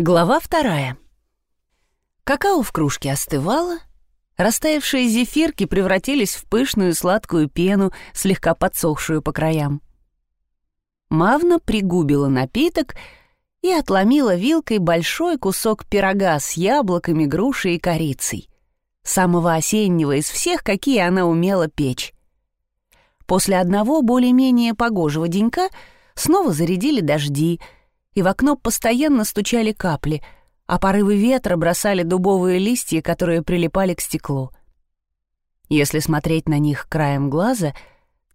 Глава вторая. Какао в кружке остывало, растаявшие зефирки превратились в пышную сладкую пену, слегка подсохшую по краям. Мавна пригубила напиток и отломила вилкой большой кусок пирога с яблоками, грушей и корицей, самого осеннего из всех, какие она умела печь. После одного более-менее погожего денька снова зарядили дожди — и в окно постоянно стучали капли, а порывы ветра бросали дубовые листья, которые прилипали к стеклу. Если смотреть на них краем глаза,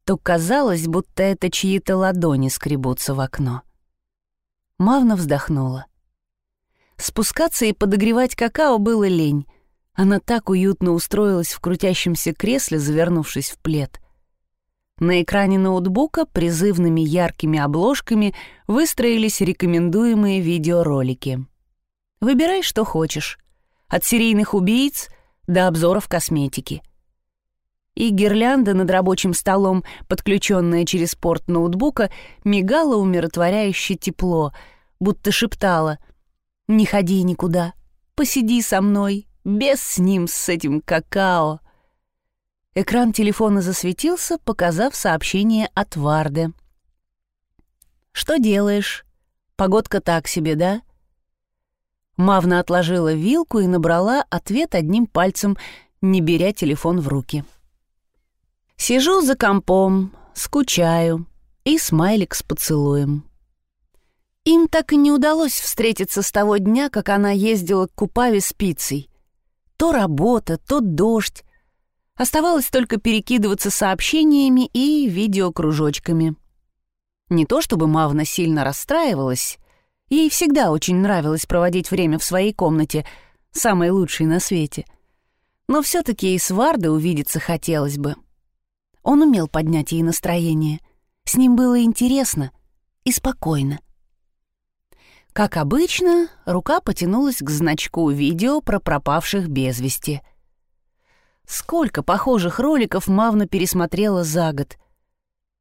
то казалось, будто это чьи-то ладони скребутся в окно. Мавна вздохнула. Спускаться и подогревать какао было лень. Она так уютно устроилась в крутящемся кресле, завернувшись в плед. На экране ноутбука призывными яркими обложками выстроились рекомендуемые видеоролики. Выбирай, что хочешь. От серийных убийц до обзоров косметики. И гирлянда над рабочим столом, подключенная через порт ноутбука, мигала умиротворяюще тепло, будто шептала «Не ходи никуда, посиди со мной, без с ним, с этим какао». Экран телефона засветился, показав сообщение от Варды. «Что делаешь? Погодка так себе, да?» Мавна отложила вилку и набрала ответ одним пальцем, не беря телефон в руки. «Сижу за компом, скучаю» и смайлик с поцелуем. Им так и не удалось встретиться с того дня, как она ездила к Купаве с пиццей. То работа, то дождь, Оставалось только перекидываться сообщениями и видеокружочками. Не то чтобы Мавна сильно расстраивалась, ей всегда очень нравилось проводить время в своей комнате, самой лучшей на свете. Но все-таки и с Вардой увидеться хотелось бы. Он умел поднять ей настроение. С ним было интересно и спокойно. Как обычно, рука потянулась к значку видео про пропавших без вести — Сколько похожих роликов Мавна пересмотрела за год.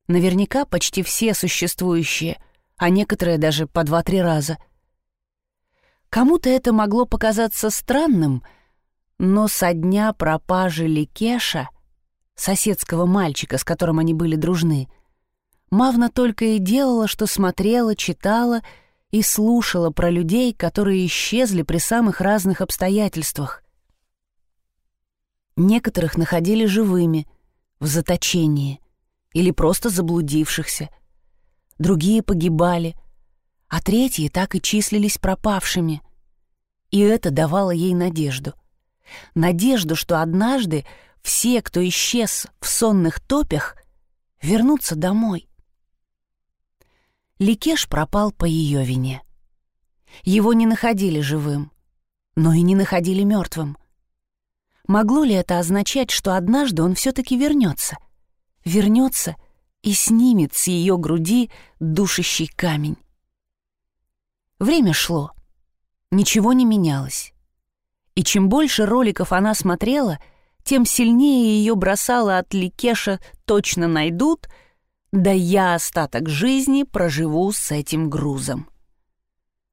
Наверняка почти все существующие, а некоторые даже по два-три раза. Кому-то это могло показаться странным, но со дня пропажи Ликеша, соседского мальчика, с которым они были дружны, Мавна только и делала, что смотрела, читала и слушала про людей, которые исчезли при самых разных обстоятельствах. Некоторых находили живыми, в заточении или просто заблудившихся. Другие погибали, а третьи так и числились пропавшими. И это давало ей надежду. Надежду, что однажды все, кто исчез в сонных топях, вернутся домой. Ликеш пропал по ее вине. Его не находили живым, но и не находили мертвым. Могло ли это означать, что однажды он все-таки вернется? Вернется и снимет с ее груди душащий камень. Время шло. Ничего не менялось. И чем больше роликов она смотрела, тем сильнее ее бросало от Ликеша «точно найдут», да я остаток жизни проживу с этим грузом.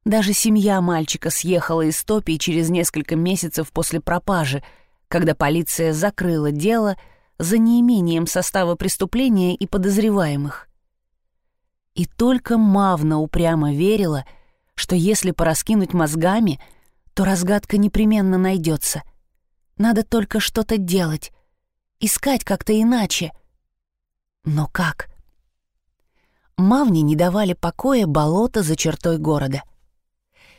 Даже семья мальчика съехала из Топии через несколько месяцев после пропажи — когда полиция закрыла дело за неимением состава преступления и подозреваемых. И только Мавна упрямо верила, что если пораскинуть мозгами, то разгадка непременно найдется. Надо только что-то делать, искать как-то иначе. Но как? Мавне не давали покоя болота за чертой города.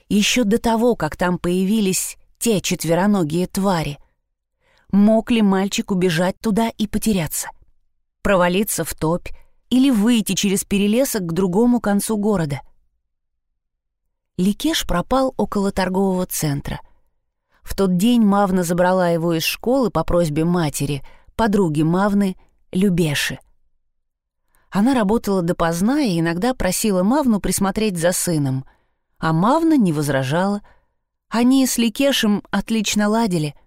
Еще до того, как там появились те четвероногие твари — Мог ли мальчик убежать туда и потеряться? Провалиться в топь или выйти через перелесок к другому концу города? Ликеш пропал около торгового центра. В тот день Мавна забрала его из школы по просьбе матери, подруги Мавны, Любеши. Она работала допоздна и иногда просила Мавну присмотреть за сыном, а Мавна не возражала. Они с Ликешем отлично ладили —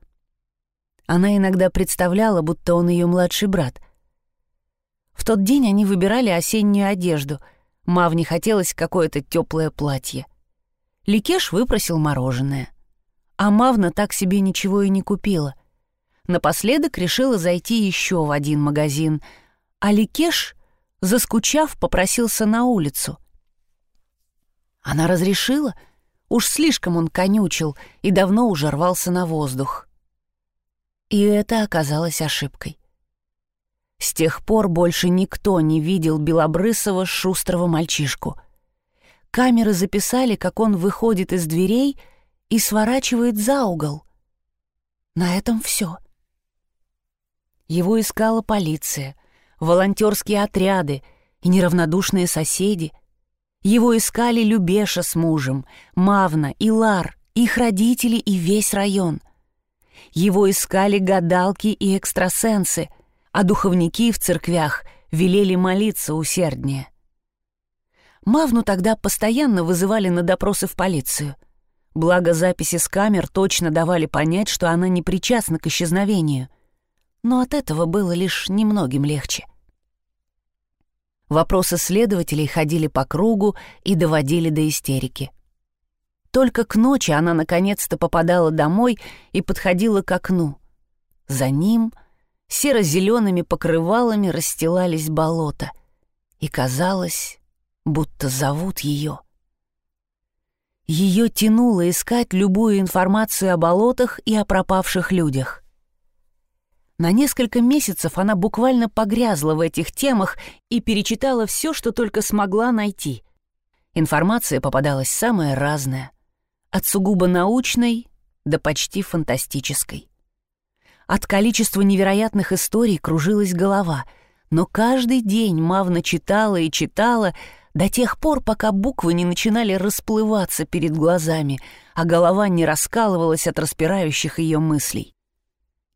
она иногда представляла, будто он ее младший брат. В тот день они выбирали осеннюю одежду. Мавне хотелось какое-то теплое платье. Ликеш выпросил мороженое. А Мавна так себе ничего и не купила. Напоследок решила зайти еще в один магазин, а Ликеш, заскучав, попросился на улицу. Она разрешила? Уж слишком он конючил и давно уже рвался на воздух. И это оказалось ошибкой. С тех пор больше никто не видел белобрысого шустрого мальчишку. Камеры записали, как он выходит из дверей и сворачивает за угол. На этом все. Его искала полиция, волонтерские отряды и неравнодушные соседи. Его искали Любеша с мужем, Мавна, Илар, их родители и весь район. Его искали гадалки и экстрасенсы, а духовники в церквях велели молиться усерднее. Мавну тогда постоянно вызывали на допросы в полицию. Благо записи с камер точно давали понять, что она не причастна к исчезновению — но от этого было лишь немногим легче. Вопросы следователей ходили по кругу и доводили до истерики. Только к ночи она наконец-то попадала домой и подходила к окну. За ним серо-зелеными покрывалами расстилались болота, и казалось, будто зовут ее. Ее тянуло искать любую информацию о болотах и о пропавших людях. На несколько месяцев она буквально погрязла в этих темах и перечитала все, что только смогла найти. Информация попадалась самая разная. От сугубо научной до почти фантастической. От количества невероятных историй кружилась голова, но каждый день Мавна читала и читала до тех пор, пока буквы не начинали расплываться перед глазами, а голова не раскалывалась от распирающих ее мыслей.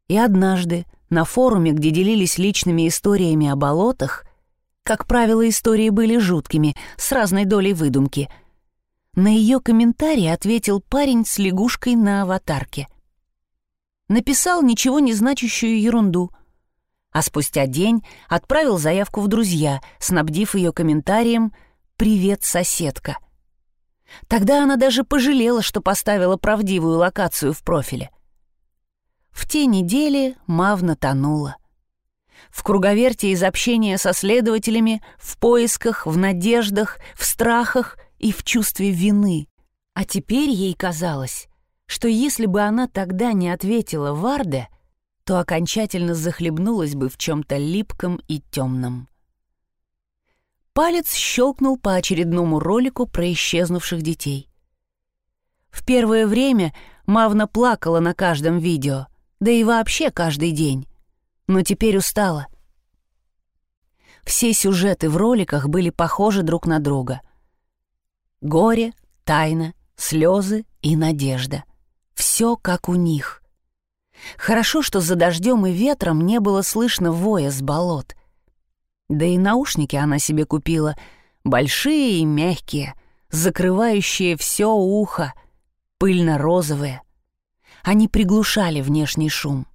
И однажды на форуме, где делились личными историями о болотах, как правило, истории были жуткими, с разной долей выдумки. На ее комментарий ответил парень с лягушкой на аватарке. Написал ничего не значащую ерунду, а спустя день отправил заявку в друзья, снабдив ее комментарием «Привет, соседка». Тогда она даже пожалела, что поставила правдивую локацию в профиле. В те недели Мавна тонула. В круговерте из общения со следователями, в поисках, в надеждах, в страхах и в чувстве вины. А теперь ей казалось, что если бы она тогда не ответила Варде, то окончательно захлебнулась бы в чем-то липком и темном. Палец щелкнул по очередному ролику про исчезнувших детей. В первое время Мавна плакала на каждом видео — да и вообще каждый день. Но теперь устала. Все сюжеты в роликах были похожи друг на друга. Горе, тайна, слезы и надежда. Все как у них. Хорошо, что за дождем и ветром не было слышно воя с болот. Да и наушники она себе купила, большие и мягкие, закрывающие все ухо, пыльно-розовые. Они приглушали внешний шум.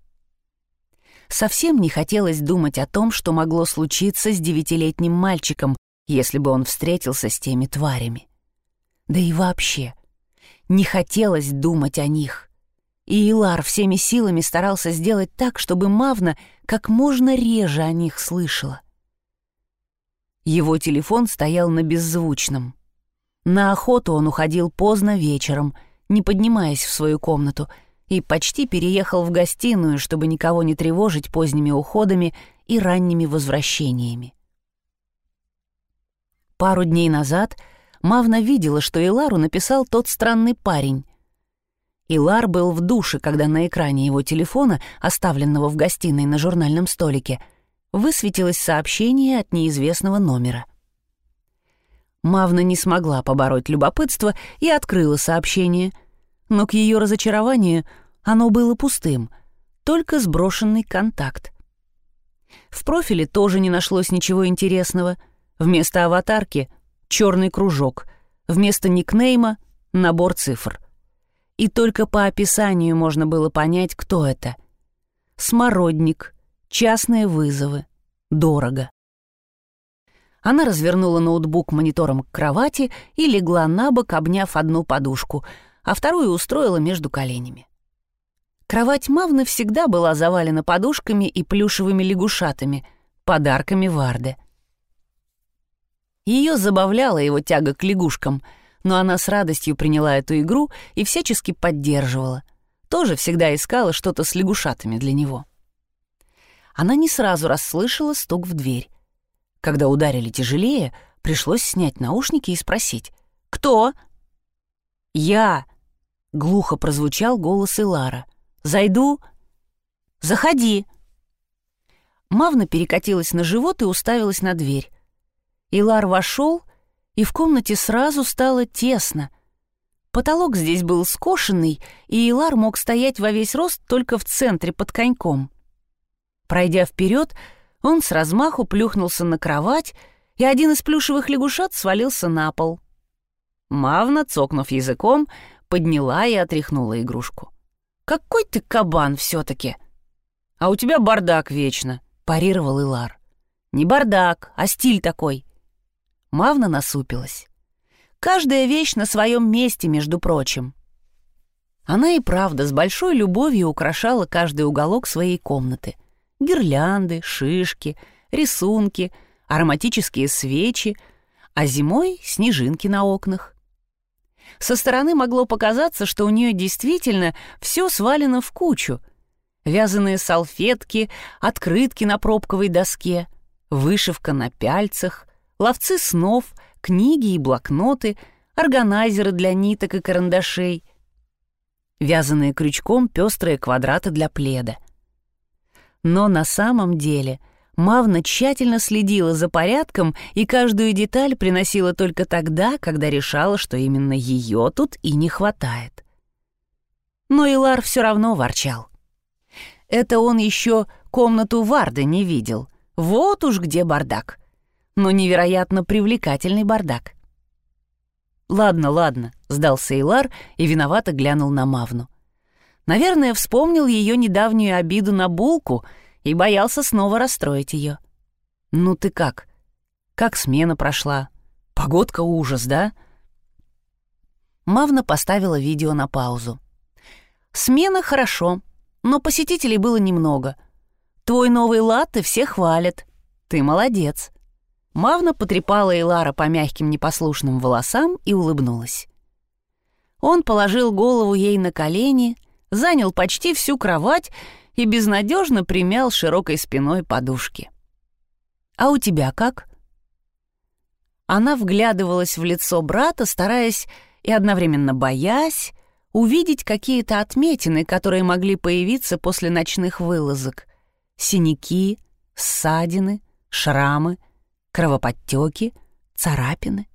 Совсем не хотелось думать о том, что могло случиться с девятилетним мальчиком, если бы он встретился с теми тварями. Да и вообще, не хотелось думать о них. И Илар всеми силами старался сделать так, чтобы Мавна как можно реже о них слышала. Его телефон стоял на беззвучном. На охоту он уходил поздно вечером, не поднимаясь в свою комнату — и почти переехал в гостиную, чтобы никого не тревожить поздними уходами и ранними возвращениями. Пару дней назад Мавна видела, что Илару написал тот странный парень. Илар был в душе, когда на экране его телефона, оставленного в гостиной на журнальном столике, высветилось сообщение от неизвестного номера. Мавна не смогла побороть любопытство и открыла сообщение, но к ее разочарованию оно было пустым, только сброшенный контакт. В профиле тоже не нашлось ничего интересного. Вместо аватарки — черный кружок, вместо никнейма — набор цифр. И только по описанию можно было понять, кто это. Смородник, частные вызовы, дорого. Она развернула ноутбук монитором к кровати и легла на бок, обняв одну подушку, а вторую устроила между коленями. Кровать Мавны всегда была завалена подушками и плюшевыми лягушатами, подарками Варды. Ее забавляла его тяга к лягушкам, но она с радостью приняла эту игру и всячески поддерживала. Тоже всегда искала что-то с лягушатами для него. Она не сразу расслышала стук в дверь. Когда ударили тяжелее, пришлось снять наушники и спросить «Кто?» «Я!» — глухо прозвучал голос Илара. «Зайду?» «Заходи!» Мавна перекатилась на живот и уставилась на дверь. Илар вошел, и в комнате сразу стало тесно. Потолок здесь был скошенный, и Илар мог стоять во весь рост только в центре под коньком. Пройдя вперед, он с размаху плюхнулся на кровать, и один из плюшевых лягушат свалился на пол. Мавна, цокнув языком, подняла и отряхнула игрушку. «Какой ты кабан все-таки!» «А у тебя бардак вечно», — парировал Илар. «Не бардак, а стиль такой. Мавна насупилась. Каждая вещь на своем месте, между прочим. Она и правда с большой любовью украшала каждый уголок своей комнаты. Гирлянды, шишки, рисунки, ароматические свечи, а зимой — снежинки на окнах. Со стороны могло показаться, что у нее действительно все свалено в кучу. Вязаные салфетки, открытки на пробковой доске, вышивка на пяльцах, ловцы снов, книги и блокноты, органайзеры для ниток и карандашей, вязаные крючком пестрые квадраты для пледа. Но на самом деле Мавна тщательно следила за порядком и каждую деталь приносила только тогда, когда решала, что именно ее тут и не хватает. Но Илар все равно ворчал. Это он еще комнату Варды не видел. Вот уж где бардак но невероятно привлекательный бардак. «Ладно, ладно», — сдался Эйлар и виновато глянул на Мавну. Наверное, вспомнил ее недавнюю обиду на булку и боялся снова расстроить ее. «Ну ты как? Как смена прошла? Погодка ужас, да?» Мавна поставила видео на паузу. «Смена хорошо, но посетителей было немного. Твой новый латте все хвалят. Ты молодец. Мавна потрепала Илара по мягким непослушным волосам и улыбнулась. Он положил голову ей на колени, занял почти всю кровать и безнадежно примял широкой спиной подушки. «А у тебя как?» Она вглядывалась в лицо брата, стараясь и одновременно боясь увидеть какие-то отметины, которые могли появиться после ночных вылазок. Синяки, ссадины, шрамы — кровоподтеки, царапины.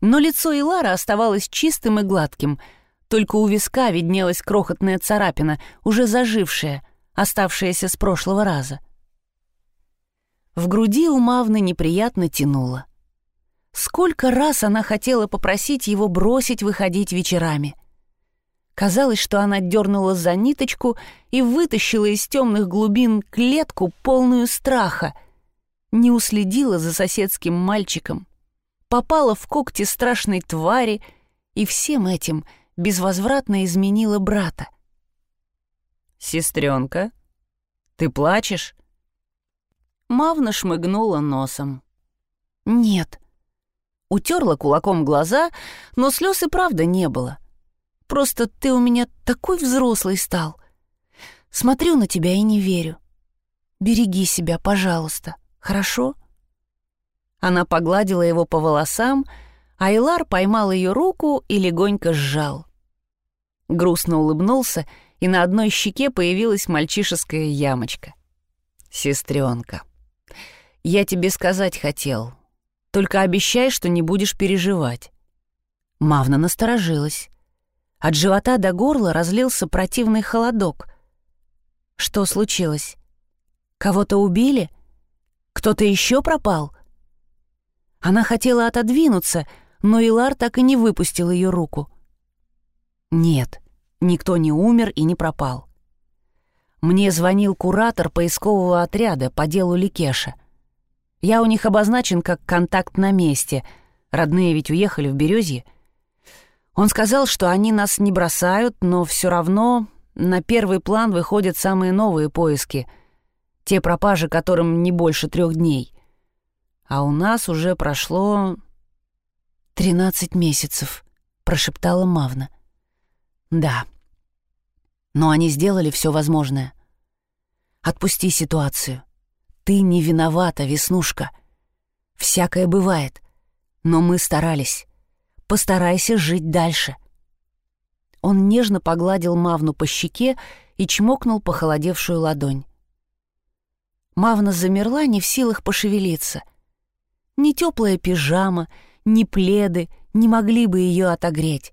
Но лицо Илара оставалось чистым и гладким, только у виска виднелась крохотная царапина, уже зажившая, оставшаяся с прошлого раза. В груди у Мавны неприятно тянуло. Сколько раз она хотела попросить его бросить выходить вечерами. Казалось, что она дернула за ниточку и вытащила из темных глубин клетку, полную страха — не уследила за соседским мальчиком, попала в когти страшной твари и всем этим безвозвратно изменила брата. «Сестренка, ты плачешь?» Мавна шмыгнула носом. «Нет». Утерла кулаком глаза, но слез и правда не было. «Просто ты у меня такой взрослый стал. Смотрю на тебя и не верю. Береги себя, пожалуйста». Хорошо?» Она погладила его по волосам, а Илар поймал ее руку и легонько сжал. Грустно улыбнулся, и на одной щеке появилась мальчишеская ямочка. «Сестренка, я тебе сказать хотел, только обещай, что не будешь переживать». Мавна насторожилась. От живота до горла разлился противный холодок. «Что случилось? Кого-то убили?» Кто-то еще пропал?» Она хотела отодвинуться, но Илар так и не выпустил ее руку. «Нет, никто не умер и не пропал. Мне звонил куратор поискового отряда по делу Ликеша. Я у них обозначен как контакт на месте. Родные ведь уехали в Березье. Он сказал, что они нас не бросают, но все равно на первый план выходят самые новые поиски. Те пропажи, которым не больше трех дней. А у нас уже прошло... «Тринадцать месяцев», — прошептала Мавна. «Да. Но они сделали все возможное. Отпусти ситуацию. Ты не виновата, Веснушка. Всякое бывает. Но мы старались. Постарайся жить дальше. Он нежно погладил Мавну по щеке и чмокнул похолодевшую ладонь. Мавна замерла, не в силах пошевелиться. Ни теплая пижама, ни пледы не могли бы ее отогреть.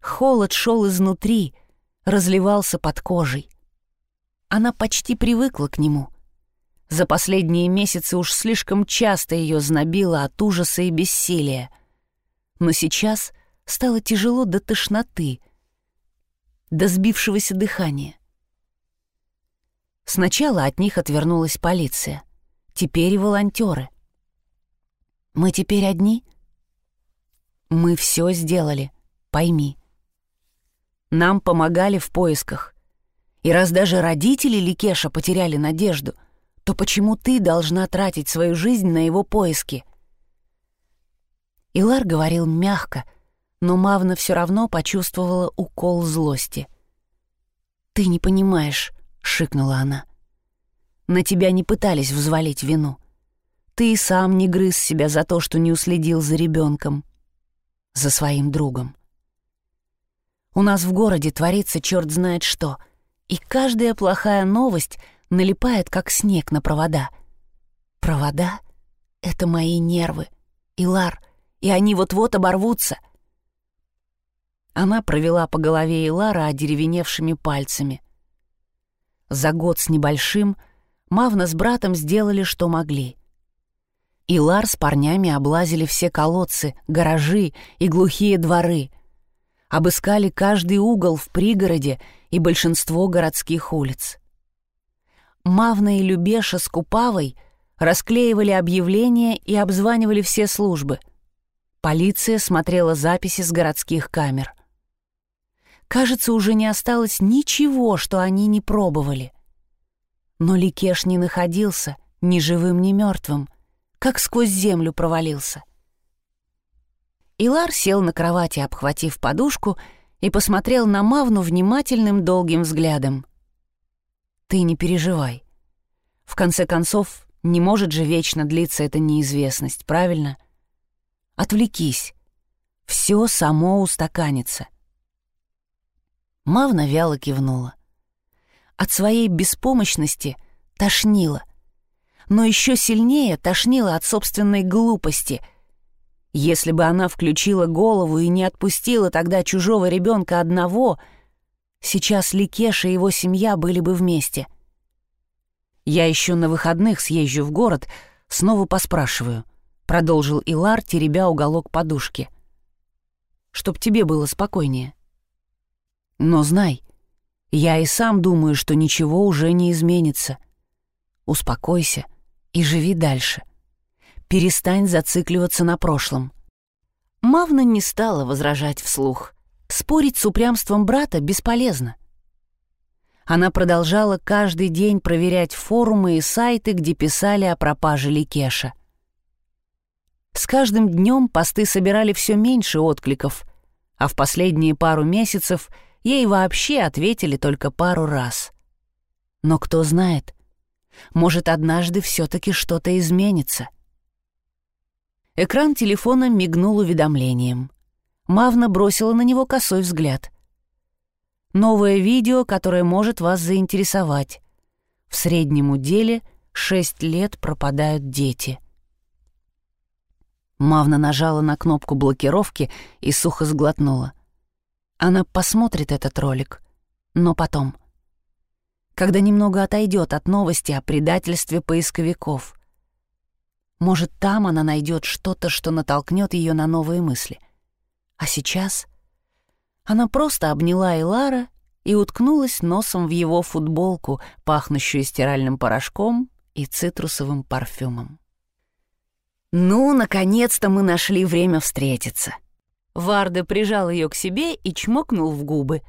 Холод шел изнутри, разливался под кожей. Она почти привыкла к нему — за последние месяцы уж слишком часто ее знобило от ужаса и бессилия. Но сейчас стало тяжело до тошноты, до сбившегося дыхания. Сначала от них отвернулась полиция, теперь и волонтеры. Мы теперь одни? Мы все сделали, пойми. Нам помогали в поисках. И раз даже родители Ликеша потеряли надежду — то почему ты должна тратить свою жизнь на его поиски?» Илар говорил мягко, но Мавна все равно почувствовала укол злости. «Ты не понимаешь», — шикнула она. «На тебя не пытались взвалить вину. Ты и сам не грыз себя за то, что не уследил за ребенком, за своим другом. У нас в городе творится черт знает что, и каждая плохая новость — налипает, как снег на провода. Провода — это мои нервы, Илар, и они вот-вот оборвутся. Она провела по голове Илара одеревеневшими пальцами. За год с небольшим Мавна с братом сделали, что могли. Илар с парнями облазили все колодцы, гаражи и глухие дворы. Обыскали каждый угол в пригороде и большинство городских улиц. Мавна и Любеша с Купавой расклеивали объявления и обзванивали все службы. Полиция смотрела записи с городских камер. Кажется, уже не осталось ничего, что они не пробовали. Но Ликеш не находился ни живым, ни мертвым, как сквозь землю провалился. Илар сел на кровати, обхватив подушку, и посмотрел на Мавну внимательным долгим взглядом. Ты не переживай. В конце концов, не может же вечно длиться эта неизвестность, правильно? Отвлекись. Все само устаканится. Мавна вяло кивнула. От своей беспомощности тошнило. Но еще сильнее тошнило от собственной глупости. Если бы она включила голову и не отпустила тогда чужого ребенка одного — Сейчас Ликеш и его семья были бы вместе. Я еще на выходных съезжу в город, снова поспрашиваю, продолжил Илар, теребя уголок подушки. Чтоб тебе было спокойнее. Но знай, я и сам думаю, что ничего уже не изменится. Успокойся и живи дальше. Перестань зацикливаться на прошлом. Мавна не стала возражать вслух — Спорить с упрямством брата бесполезно. Она продолжала каждый день проверять форумы и сайты, где писали о пропаже Ликеша. С каждым днем посты собирали все меньше откликов, а в последние пару месяцев ей вообще ответили только пару раз. Но кто знает, может, однажды все-таки что-то изменится. Экран телефона мигнул уведомлением — Мавна бросила на него косой взгляд. «Новое видео, которое может вас заинтересовать. В среднем уделе шесть лет пропадают дети». Мавна нажала на кнопку блокировки и сухо сглотнула. Она посмотрит этот ролик, но потом. Когда немного отойдет от новости о предательстве поисковиков. Может, там она найдет что-то, что натолкнет ее на новые мысли — а сейчас она просто обняла Элара и уткнулась носом в его футболку, пахнущую стиральным порошком и цитрусовым парфюмом. «Ну, наконец-то мы нашли время встретиться». Варда прижал ее к себе и чмокнул в губы.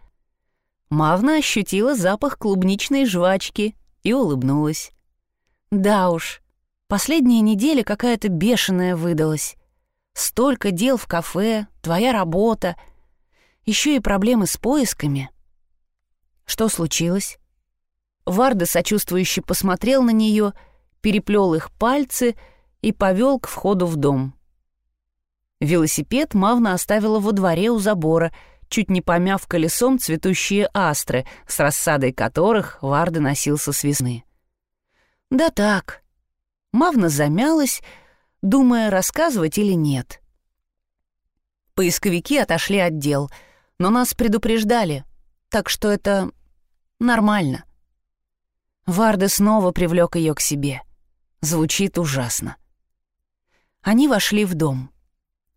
Мавна ощутила запах клубничной жвачки и улыбнулась. «Да уж, последняя неделя какая-то бешеная выдалась. Столько дел в кафе, твоя работа, еще и проблемы с поисками». «Что случилось?» Варда сочувствующе посмотрел на нее, переплел их пальцы и повел к входу в дом. Велосипед Мавна оставила во дворе у забора, чуть не помяв колесом цветущие астры, с рассадой которых Варда носился с весны. «Да так». Мавна замялась, думая, рассказывать или нет. Поисковики отошли от дел, но нас предупреждали, так что это нормально. Варда снова привлек ее к себе. Звучит ужасно. Они вошли в дом.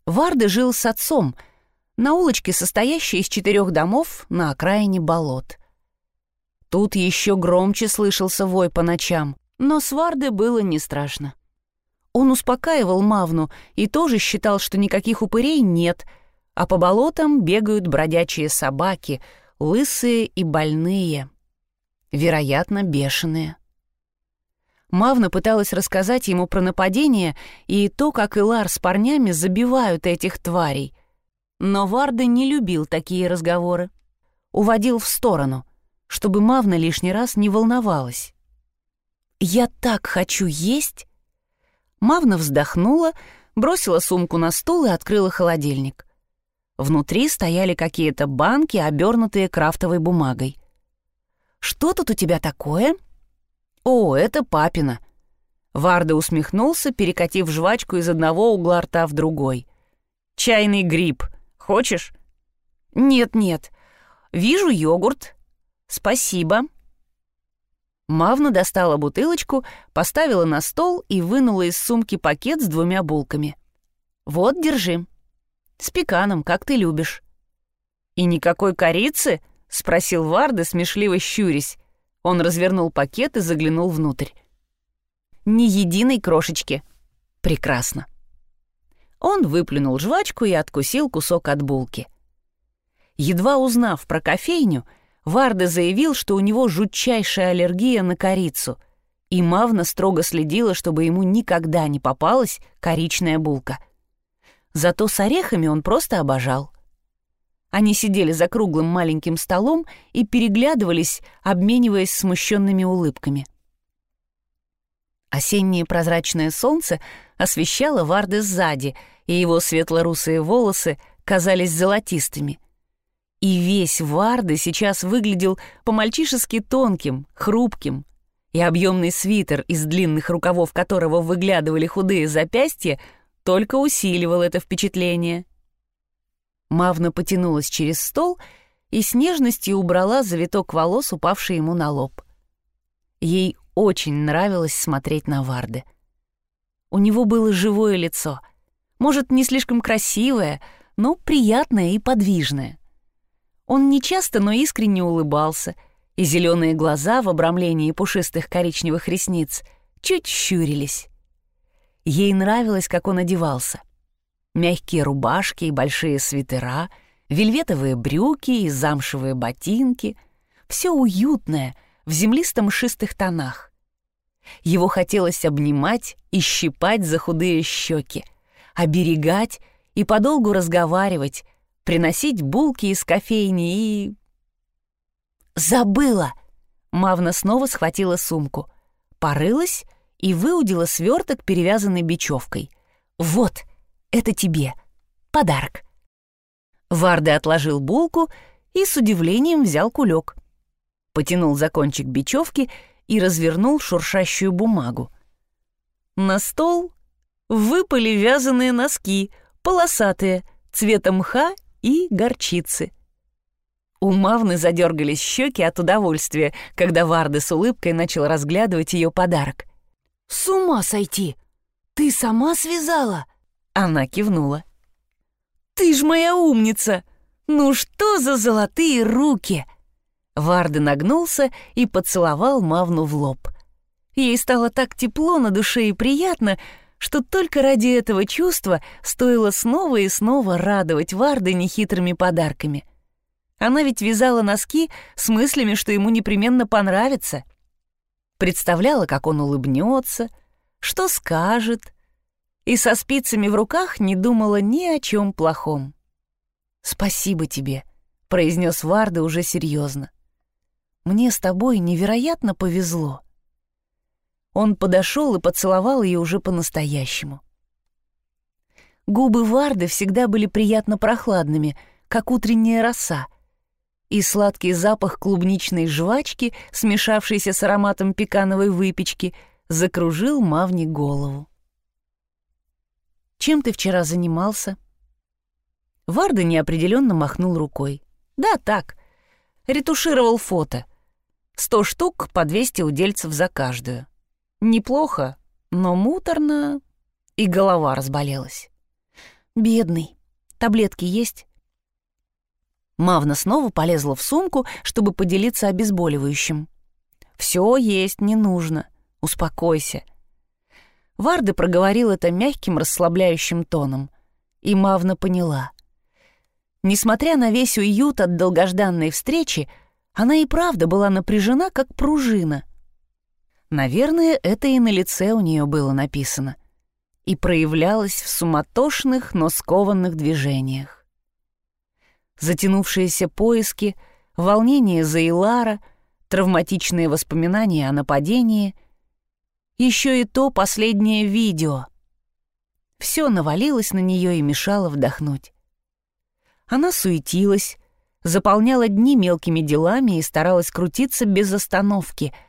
Варда жил с отцом, на улочке, состоящей из четырех домов на окраине болот. Тут еще громче слышался вой по ночам, но с Варды было не страшно. Он успокаивал Мавну и тоже считал, что никаких упырей нет, а по болотам бегают бродячие собаки, лысые и больные вероятно, бешеные. Мавна пыталась рассказать ему про нападение и то, как Илар с парнями забивают этих тварей. Но Варда не любил такие разговоры. Уводил в сторону, чтобы Мавна лишний раз не волновалась. «Я так хочу есть!» Мавна вздохнула, бросила сумку на стол и открыла холодильник. Внутри стояли какие-то банки, обернутые крафтовой бумагой. Что тут у тебя такое?» «О, это папина». Варда усмехнулся, перекатив жвачку из одного угла рта в другой. «Чайный гриб. Хочешь?» «Нет-нет. Вижу йогурт. Спасибо». Мавна достала бутылочку, поставила на стол и вынула из сумки пакет с двумя булками. «Вот, держи. С пеканом, как ты любишь». «И никакой корицы?» — спросил Варда, смешливо щурясь. Он развернул пакет и заглянул внутрь. «Ни единой крошечки. Прекрасно». Он выплюнул жвачку и откусил кусок от булки. Едва узнав про кофейню, Варда заявил, что у него жутчайшая аллергия на корицу, и Мавна строго следила, чтобы ему никогда не попалась коричная булка. Зато с орехами он просто обожал. Они сидели за круглым маленьким столом и переглядывались, обмениваясь смущенными улыбками. Осеннее прозрачное солнце освещало Варды сзади, и его светло-русые волосы казались золотистыми. И весь Варды сейчас выглядел по-мальчишески тонким, хрупким, и объемный свитер, из длинных рукавов которого выглядывали худые запястья, только усиливал это впечатление — Мавна потянулась через стол и с нежностью убрала завиток волос, упавший ему на лоб. Ей очень нравилось смотреть на Варды. У него было живое лицо, может, не слишком красивое, но приятное и подвижное. Он нечасто, но искренне улыбался, и зеленые глаза в обрамлении пушистых коричневых ресниц чуть щурились. Ей нравилось, как он одевался — Мягкие рубашки и большие свитера, вельветовые брюки и замшевые ботинки. Все уютное, в землисто-мшистых тонах. Его хотелось обнимать и щипать за худые щеки, оберегать и подолгу разговаривать, приносить булки из кофейни и... «Забыла!» Мавна снова схватила сумку, порылась и выудила сверток, перевязанный бечевкой. «Вот!» Это тебе. Подарок». Варды отложил булку и с удивлением взял кулек. Потянул за кончик бечевки и развернул шуршащую бумагу. На стол выпали вязаные носки, полосатые, цвета мха и горчицы. У Мавны задергались щеки от удовольствия, когда Варды с улыбкой начал разглядывать ее подарок. «С ума сойти! Ты сама связала?» Она кивнула. «Ты ж моя умница! Ну что за золотые руки!» Варды нагнулся и поцеловал Мавну в лоб. Ей стало так тепло на душе и приятно, что только ради этого чувства стоило снова и снова радовать Варды нехитрыми подарками. Она ведь вязала носки с мыслями, что ему непременно понравится. Представляла, как он улыбнется, что скажет, и со спицами в руках не думала ни о чем плохом. «Спасибо тебе», — произнес Варда уже серьезно. «Мне с тобой невероятно повезло». Он подошел и поцеловал ее уже по-настоящему. Губы Варды всегда были приятно прохладными, как утренняя роса, и сладкий запах клубничной жвачки, смешавшийся с ароматом пекановой выпечки, закружил Мавне голову. «Чем ты вчера занимался?» Варда неопределенно махнул рукой. «Да, так. Ретушировал фото. Сто штук по двести удельцев за каждую. Неплохо, но муторно, и голова разболелась. Бедный. Таблетки есть? Мавна снова полезла в сумку, чтобы поделиться обезболивающим. «Все есть, не нужно. Успокойся». Варда проговорил это мягким, расслабляющим тоном, и Мавна поняла. Несмотря на весь уют от долгожданной встречи, она и правда была напряжена, как пружина — Наверное, это и на лице у нее было написано. И проявлялось в суматошных, но скованных движениях. Затянувшиеся поиски, волнение за Илара, травматичные воспоминания о нападении, еще и то последнее видео. Все навалилось на нее и мешало вдохнуть. Она суетилась, заполняла дни мелкими делами и старалась крутиться без остановки —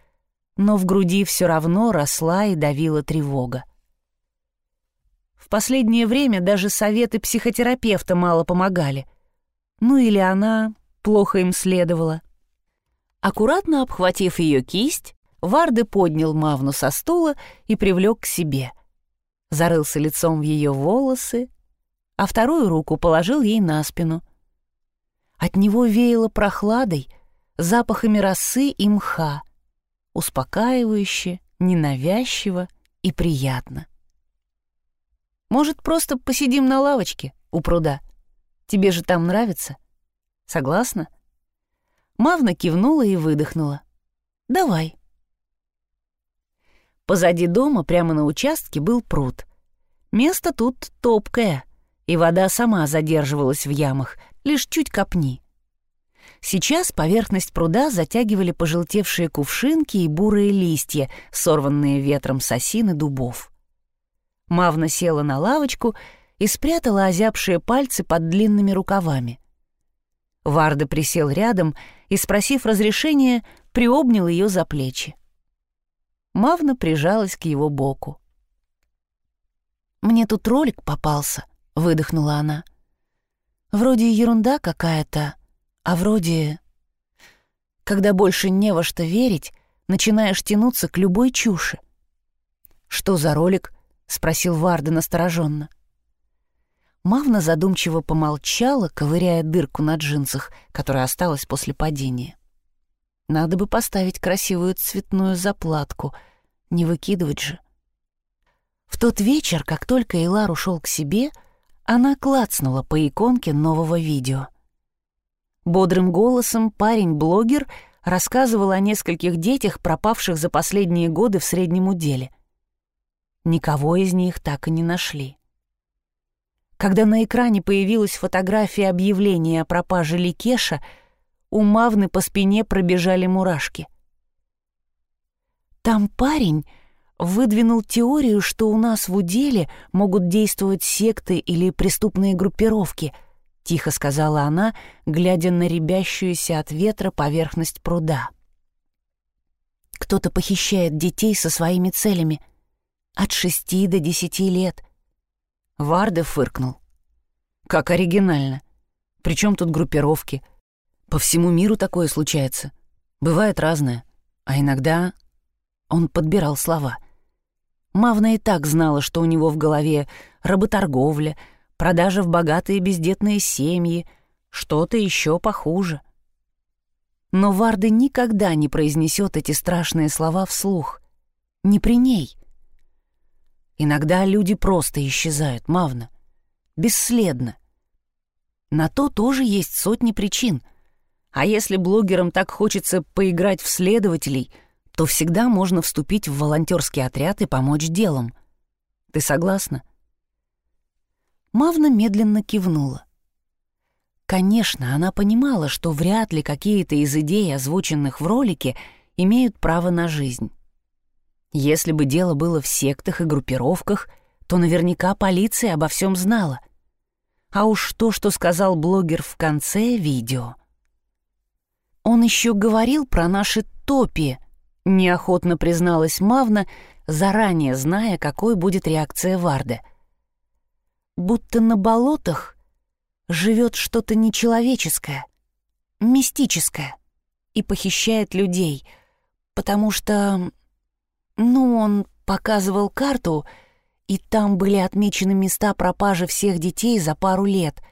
но в груди все равно росла и давила тревога. В последнее время даже советы психотерапевта мало помогали. Ну или она плохо им следовала. Аккуратно обхватив ее кисть, Варды поднял Мавну со стула и привлек к себе. Зарылся лицом в ее волосы, а вторую руку положил ей на спину. От него веяло прохладой, запахами росы и мха успокаивающе, ненавязчиво и приятно. «Может, просто посидим на лавочке у пруда? Тебе же там нравится? Согласна?» Мавна кивнула и выдохнула. «Давай». Позади дома, прямо на участке, был пруд. Место тут топкое, и вода сама задерживалась в ямах, лишь чуть копни. Сейчас поверхность пруда затягивали пожелтевшие кувшинки и бурые листья, сорванные ветром сосины дубов. Мавна села на лавочку и спрятала озябшие пальцы под длинными рукавами. Варда присел рядом и, спросив разрешения, приобнял ее за плечи. Мавна прижалась к его боку. «Мне тут ролик попался», — выдохнула она. «Вроде ерунда какая-то, а вроде... Когда больше не во что верить, начинаешь тянуться к любой чуши. «Что за ролик?» — спросил Варда настороженно. Мавна задумчиво помолчала, ковыряя дырку на джинсах, которая осталась после падения. Надо бы поставить красивую цветную заплатку, не выкидывать же. В тот вечер, как только Илар ушел к себе, она клацнула по иконке нового видео — Бодрым голосом парень-блогер рассказывал о нескольких детях, пропавших за последние годы в среднем уделе. Никого из них так и не нашли. Когда на экране появилась фотография объявления о пропаже Ликеша, у Мавны по спине пробежали мурашки. Там парень выдвинул теорию, что у нас в уделе могут действовать секты или преступные группировки — тихо сказала она, глядя на рябящуюся от ветра поверхность пруда. Кто-то похищает детей со своими целями. От шести до десяти лет. Варда фыркнул. Как оригинально. Причем тут группировки? По всему миру такое случается. Бывает разное. А иногда... Он подбирал слова. Мавна и так знала, что у него в голове работорговля — продажа в богатые бездетные семьи, что-то еще похуже. Но Варда никогда не произнесет эти страшные слова вслух. Не при ней. Иногда люди просто исчезают, Мавна. Бесследно. На то тоже есть сотни причин. А если блогерам так хочется поиграть в следователей, то всегда можно вступить в волонтерский отряд и помочь делом. Ты согласна? Мавна медленно кивнула. Конечно, она понимала, что вряд ли какие-то из идей, озвученных в ролике, имеют право на жизнь. Если бы дело было в сектах и группировках, то наверняка полиция обо всем знала. А уж то, что сказал блогер в конце видео. Он еще говорил про наши топи, неохотно призналась Мавна, заранее зная, какой будет реакция Варда. Будто на болотах живет что-то нечеловеческое, мистическое и похищает людей, потому что ну, он показывал карту, и там были отмечены места пропажи всех детей за пару лет,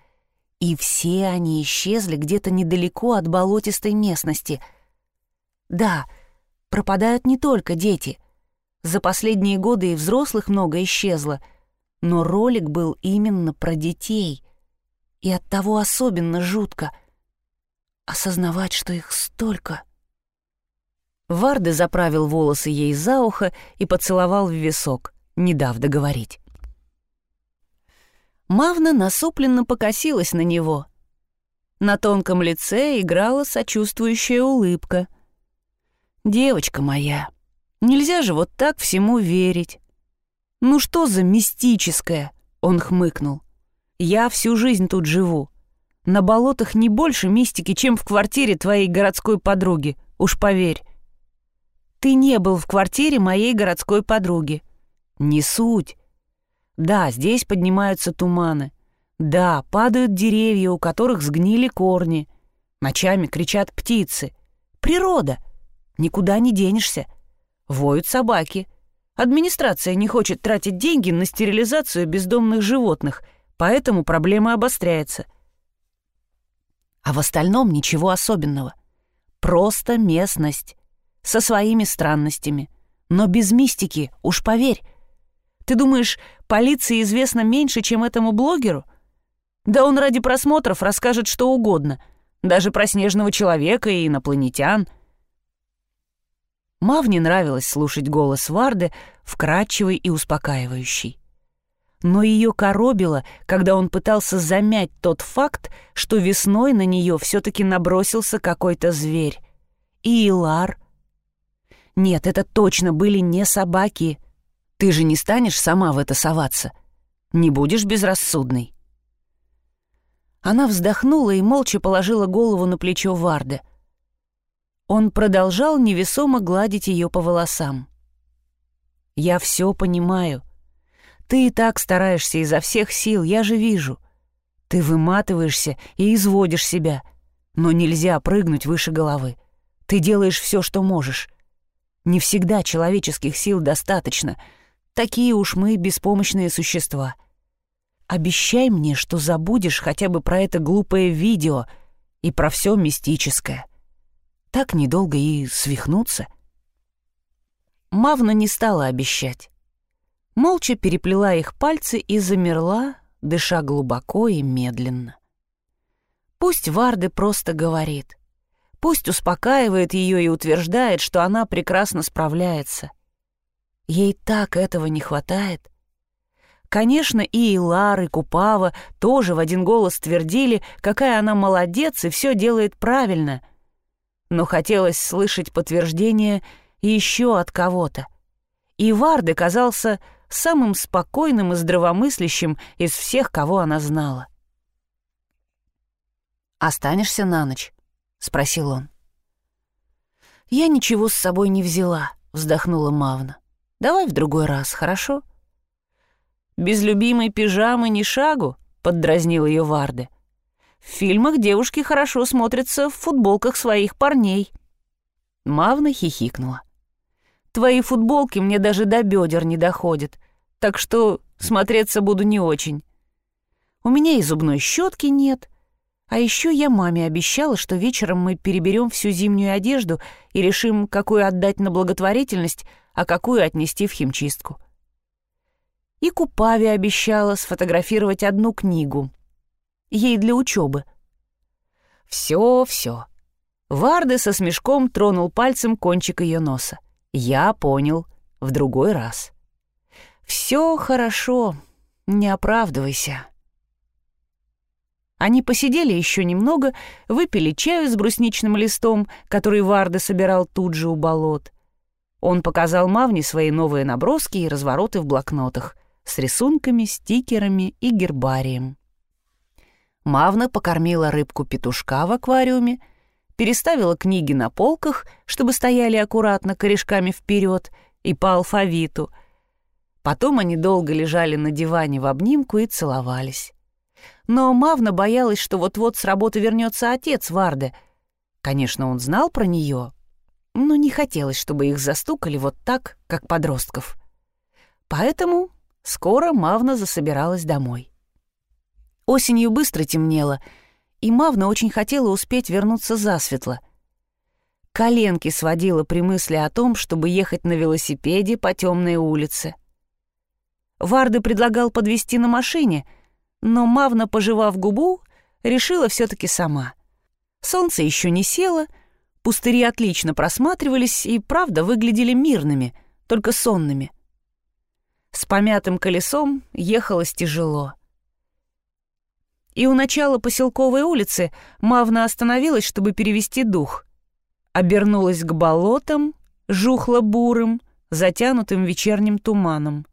и все они исчезли где-то недалеко от болотистой местности. Да, пропадают не только дети. За последние годы и взрослых много исчезло, но ролик был именно про детей, и оттого особенно жутко осознавать, что их столько — Варды заправил волосы ей за ухо и поцеловал в висок, не дав договорить. Мавна насупленно покосилась на него. На тонком лице играла сочувствующая улыбка. «Девочка моя, нельзя же вот так всему верить». «Ну что за мистическое?» — он хмыкнул. «Я всю жизнь тут живу. На болотах не больше мистики, чем в квартире твоей городской подруги, уж поверь. Ты не был в квартире моей городской подруги. Не суть. Да, здесь поднимаются туманы. Да, падают деревья, у которых сгнили корни. Ночами кричат птицы. Природа. Никуда не денешься. Воют собаки. Администрация не хочет тратить деньги на стерилизацию бездомных животных, поэтому проблема обостряется. А в остальном ничего особенного. Просто местность со своими странностями. Но без мистики, уж поверь. Ты думаешь, полиции известно меньше, чем этому блогеру? Да он ради просмотров расскажет что угодно, даже про снежного человека и инопланетян. Мавне нравилось слушать голос Варды, вкрадчивый и успокаивающий. Но ее коробило, когда он пытался замять тот факт, что весной на нее все-таки набросился какой-то зверь. И Илар, нет, это точно были не собаки. Ты же не станешь сама в это соваться. Не будешь безрассудной. Она вздохнула и молча положила голову на плечо Варда. Он продолжал невесомо гладить ее по волосам. «Я все понимаю. Ты и так стараешься изо всех сил, я же вижу. Ты выматываешься и изводишь себя, но нельзя прыгнуть выше головы. Ты делаешь все, что можешь. Не всегда человеческих сил достаточно. Такие уж мы беспомощные существа. Обещай мне, что забудешь хотя бы про это глупое видео и про все мистическое. Так недолго и свихнуться. Мавна не стала обещать. Молча переплела их пальцы и замерла, дыша глубоко и медленно. Пусть Варды просто говорит — Пусть успокаивает ее и утверждает, что она прекрасно справляется. Ей так этого не хватает. Конечно, и Илар, и Купава тоже в один голос твердили, какая она молодец и все делает правильно. Но хотелось слышать подтверждение еще от кого-то. И Варды казался самым спокойным и здравомыслящим из всех, кого она знала. «Останешься на ночь?» — спросил он. «Я ничего с собой не взяла», — вздохнула Мавна. «Давай в другой раз, хорошо?» «Без любимой пижамы ни шагу», — поддразнил ее Варде. «В фильмах девушки хорошо смотрятся в футболках своих парней». Мавна хихикнула. «Твои футболки мне даже до бедер не доходят, так что смотреться буду не очень. У меня и зубной щетки нет, а еще я маме обещала, что вечером мы переберем всю зимнюю одежду и решим, какую отдать на благотворительность, а какую отнести в химчистку. И Купаве обещала сфотографировать одну книгу. Ей для учебы. Все, все. Варде со смешком тронул пальцем кончик ее носа. Я понял. В другой раз. Все хорошо. Не оправдывайся. Они посидели еще немного, выпили чаю с брусничным листом, который Варда собирал тут же у болот. Он показал Мавне свои новые наброски и развороты в блокнотах с рисунками, стикерами и гербарием. Мавна покормила рыбку-петушка в аквариуме, переставила книги на полках, чтобы стояли аккуратно корешками вперед и по алфавиту. Потом они долго лежали на диване в обнимку и целовались но Мавна боялась, что вот-вот с работы вернется отец Варде. Конечно, он знал про нее, но не хотелось, чтобы их застукали вот так, как подростков. Поэтому скоро Мавна засобиралась домой. Осенью быстро темнело, и Мавна очень хотела успеть вернуться засветло. Коленки сводила при мысли о том, чтобы ехать на велосипеде по темной улице. Варды предлагал подвезти на машине — но Мавна, пожевав губу, решила все-таки сама. Солнце еще не село, пустыри отлично просматривались и, правда, выглядели мирными, только сонными. С помятым колесом ехалось тяжело. И у начала поселковой улицы Мавна остановилась, чтобы перевести дух. Обернулась к болотам, жухло-бурым, затянутым вечерним туманом.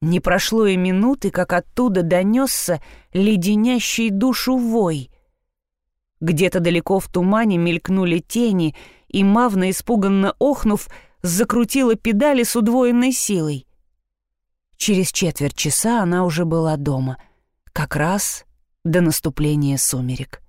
Не прошло и минуты, как оттуда донесся леденящий душу вой. Где-то далеко в тумане мелькнули тени, и Мавна, испуганно охнув, закрутила педали с удвоенной силой. Через четверть часа она уже была дома, как раз до наступления сумерек.